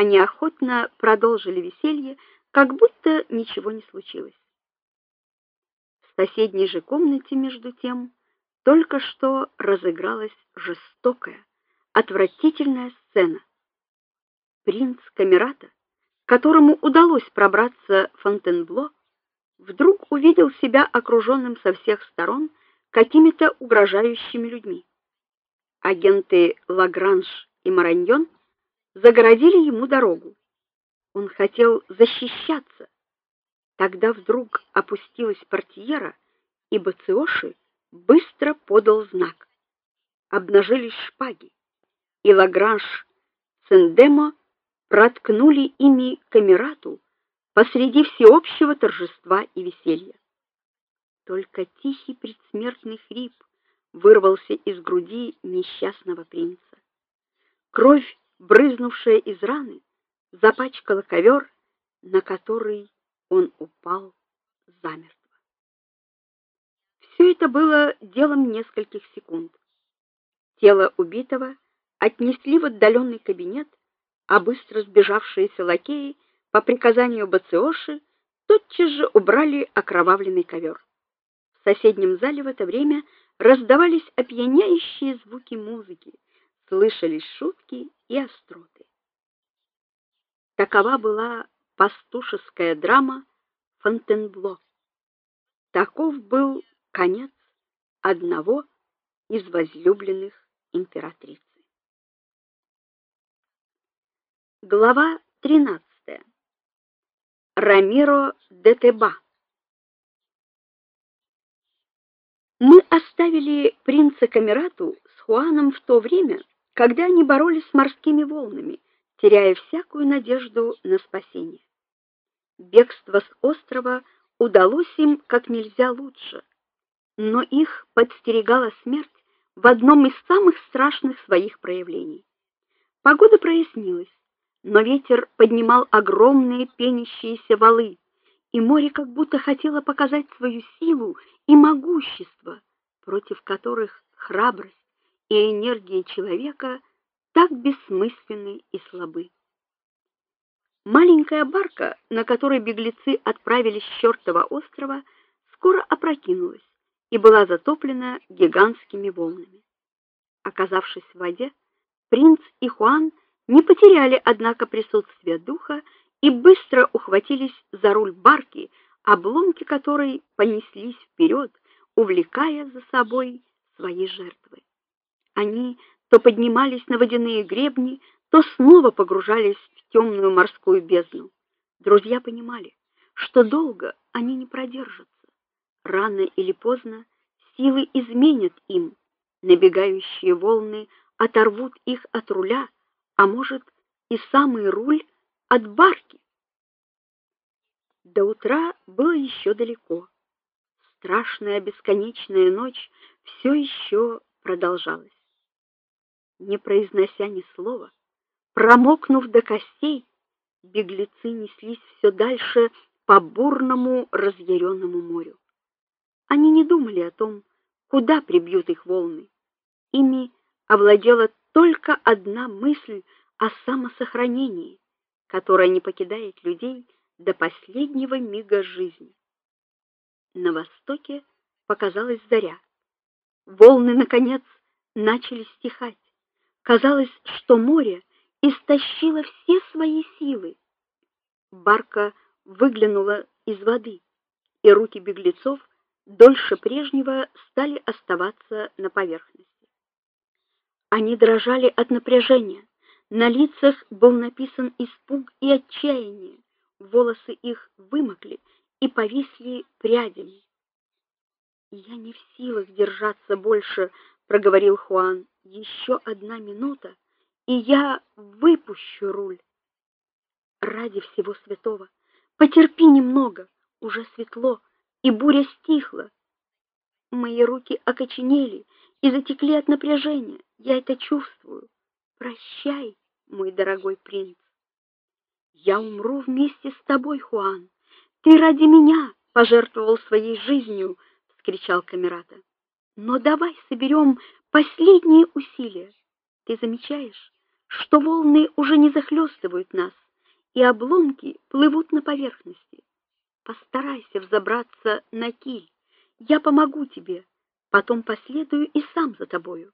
Они охотно продолжили веселье, как будто ничего не случилось. В соседней же комнате между тем только что разыгралась жестокая, отвратительная сцена. Принц Камерата, которому удалось пробраться в Фонтенбло, вдруг увидел себя окруженным со всех сторон какими-то угрожающими людьми. Агенты Лагранж и Мараньон загородили ему дорогу. Он хотел защищаться. Тогда вдруг опустилась портьера, и Бациоши быстро подал знак. Обнажились шпаги, и Лагранж Сендемо проткнули ими камерату посреди всеобщего торжества и веселья. Только тихий предсмертный хрип вырвался из груди несчастного принца. Кровь, брызнувшая из раны, запачкала ковер, на который он упал замертво. Все это было делом нескольких секунд. Тело убитого отнесли в отдаленный кабинет, а быстро сбежавшиеся лакеи по приказанию Бациоши тотчас же убрали окровавленный ковер. В соседнем зале в это время раздавались опьяняющие звуки музыки, слышались шутки и остроты. Такова была пастушеская драма Фонтенбло. Таков был конец одного из возлюбленных императрицы. Глава 13. Рамиро де Теба. Мы оставили принца Камерату с Хуаном в то время, когда они боролись с морскими волнами, теряя всякую надежду на спасение. Бегство с острова удалось им как нельзя лучше но их подстерегала смерть в одном из самых страшных своих проявлений. Погода прояснилась, но ветер поднимал огромные пенящиеся валы, и море как будто хотело показать свою силу и могущество, против которых храбрость и энергия человека так бессмысленны и слабы. Маленькая барка, на которой беглецы отправились с чертова острова, скоро опрокинулась и была затоплена гигантскими волнами. Оказавшись в воде, принц и Хуан не потеряли однако присутствия духа и быстро ухватились за руль барки, обломки которой понеслись вперед, увлекая за собой свои жертвы. Они то поднимались на водяные гребни, то снова погружались в темную морскую бездну. Друзья понимали, что долго они не продержатся. Рано или поздно силы изменят им. Набегающие волны оторвут их от руля, а может, и самый руль от барки. До утра было еще далеко. Страшная бесконечная ночь все еще продолжалась. Не произнося ни слова, промокнув до костей, беглецы неслись все дальше по бурному разъяренному морю. Они не думали о том, куда прибьют их волны. Ими овладела только одна мысль о самосохранении, которая не покидает людей до последнего мига жизни. На востоке показалась заря. Волны наконец начали стихать. Казалось, что море истощило все свои силы. Барка выглянула из воды, и руки беглецов дольше прежнего стали оставаться на поверхности. Они дрожали от напряжения. На лицах был написан испуг и отчаяние. Волосы их вымокли и повисли прядями. "Я не в силах держаться больше", проговорил Хуан. «Еще одна минута, и я выпущу руль. Ради всего святого, потерпи немного, уже светло и буря стихла. Мои руки окоченели и затекли от напряжения. Я это чувствую. Прощай, мой дорогой принц. Я умру вместе с тобой, Хуан. Ты ради меня пожертвовал своей жизнью, вскричал Камерата. Но давай соберем последние усилия. Ты замечаешь, что волны уже не захлестывают нас, и обломки плывут на поверхности. Постарайся взобраться на киль. Я помогу тебе, потом последую и сам за тобою.